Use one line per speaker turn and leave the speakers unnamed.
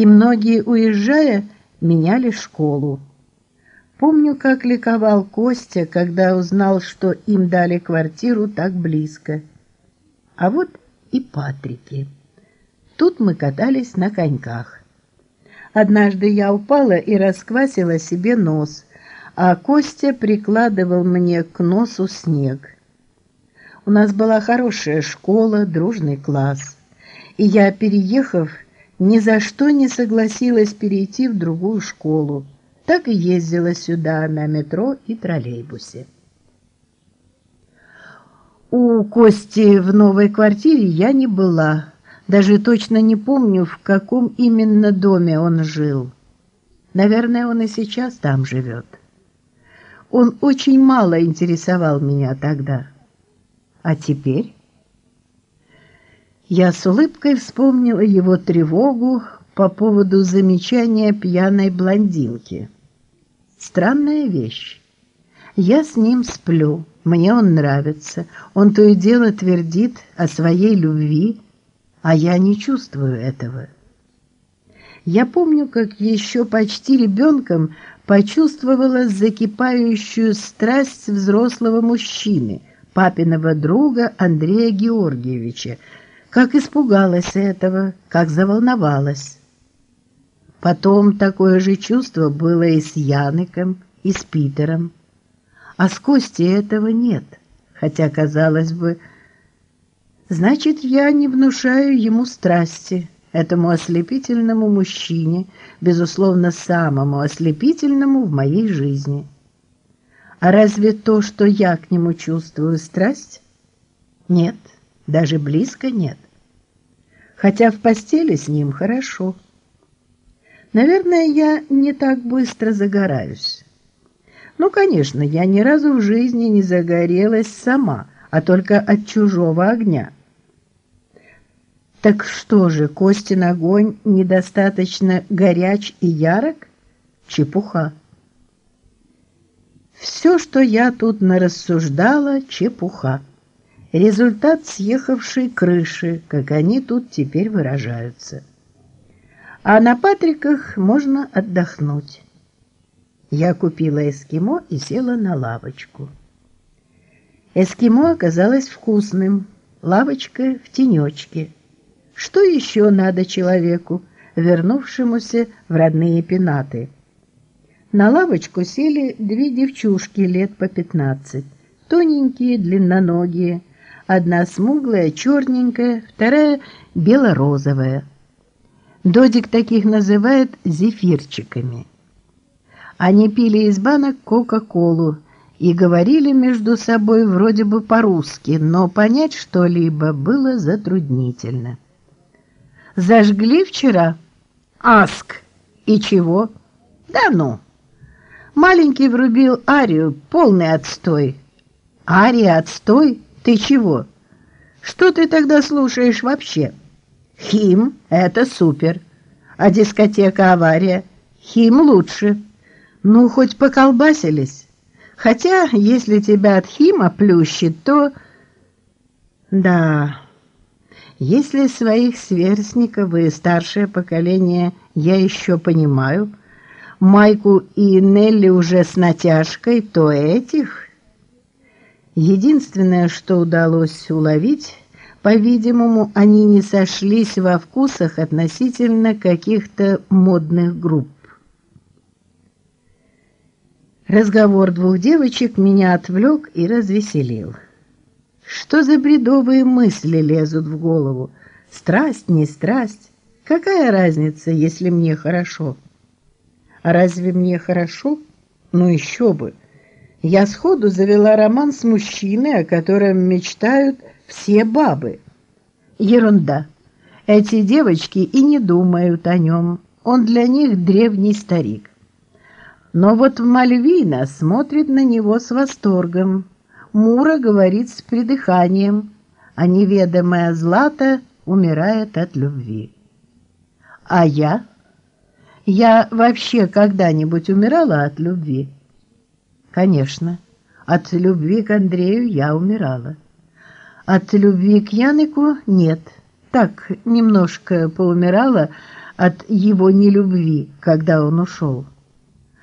и многие, уезжая, меняли школу. Помню, как ликовал Костя, когда узнал, что им дали квартиру так близко. А вот и Патрики. Тут мы катались на коньках. Однажды я упала и расквасила себе нос, а Костя прикладывал мне к носу снег. У нас была хорошая школа, дружный класс. И я, переехав, ни за что не согласилась перейти в другую школу. Так и ездила сюда на метро и троллейбусе. У Кости в новой квартире я не была. Даже точно не помню, в каком именно доме он жил. Наверное, он и сейчас там живет. Он очень мало интересовал меня тогда. А теперь... Я с улыбкой вспомнила его тревогу по поводу замечания пьяной блондинки. Странная вещь. Я с ним сплю, мне он нравится, он то и дело твердит о своей любви, а я не чувствую этого. Я помню, как еще почти ребенком почувствовала закипающую страсть взрослого мужчины, папиного друга Андрея Георгиевича, как испугалась этого, как заволновалась. Потом такое же чувство было и с Яныком, и с Питером. А с Костей этого нет, хотя, казалось бы, значит, я не внушаю ему страсти, этому ослепительному мужчине, безусловно, самому ослепительному в моей жизни. А разве то, что я к нему чувствую страсть? Нет даже близко нет. Хотя в постели с ним хорошо. Наверное, я не так быстро загораюсь. Ну, конечно, я ни разу в жизни не загорелась сама, а только от чужого огня. Так что же, Костин огонь недостаточно горяч и ярок? Чепуха. Все, что я тут нарассуждала, чепуха. Результат съехавшей крыши, как они тут теперь выражаются. А на Патриках можно отдохнуть. Я купила эскимо и села на лавочку. Эскимо оказалось вкусным, лавочка в тенечке. Что еще надо человеку, вернувшемуся в родные пенаты? На лавочку сели две девчушки лет по пятнадцать, тоненькие, длинноногие, Одна смуглая, черненькая, вторая бело-розовая. Додик таких называет зефирчиками. Они пили из банок Кока-Колу и говорили между собой вроде бы по-русски, но понять что-либо было затруднительно. «Зажгли вчера?» «Аск! И чего?» «Да ну!» Маленький врубил арию, полный отстой. «Ария отстой?» Ты чего? Что ты тогда слушаешь вообще? Хим — это супер. А дискотека «Авария» — хим лучше. Ну, хоть поколбасились. Хотя, если тебя от хима плющит, то... Да, если своих сверстников и старшее поколение я еще понимаю, Майку и Нелли уже с натяжкой, то этих... Единственное, что удалось уловить, по-видимому, они не сошлись во вкусах относительно каких-то модных групп. Разговор двух девочек меня отвлек и развеселил. Что за бредовые мысли лезут в голову? Страсть, не страсть? Какая разница, если мне хорошо? А разве мне хорошо? Ну еще бы! Я сходу завела роман с мужчиной, о котором мечтают все бабы. Ерунда. Эти девочки и не думают о нем. Он для них древний старик. Но вот Мальвина смотрит на него с восторгом. Мура говорит с придыханием, а неведомая Злата умирает от любви. А я? Я вообще когда-нибудь умирала от любви? Конечно, от любви к Андрею я умирала. От любви к Яныку нет. Так, немножко поумирала, от его нелюбви, когда он ушел.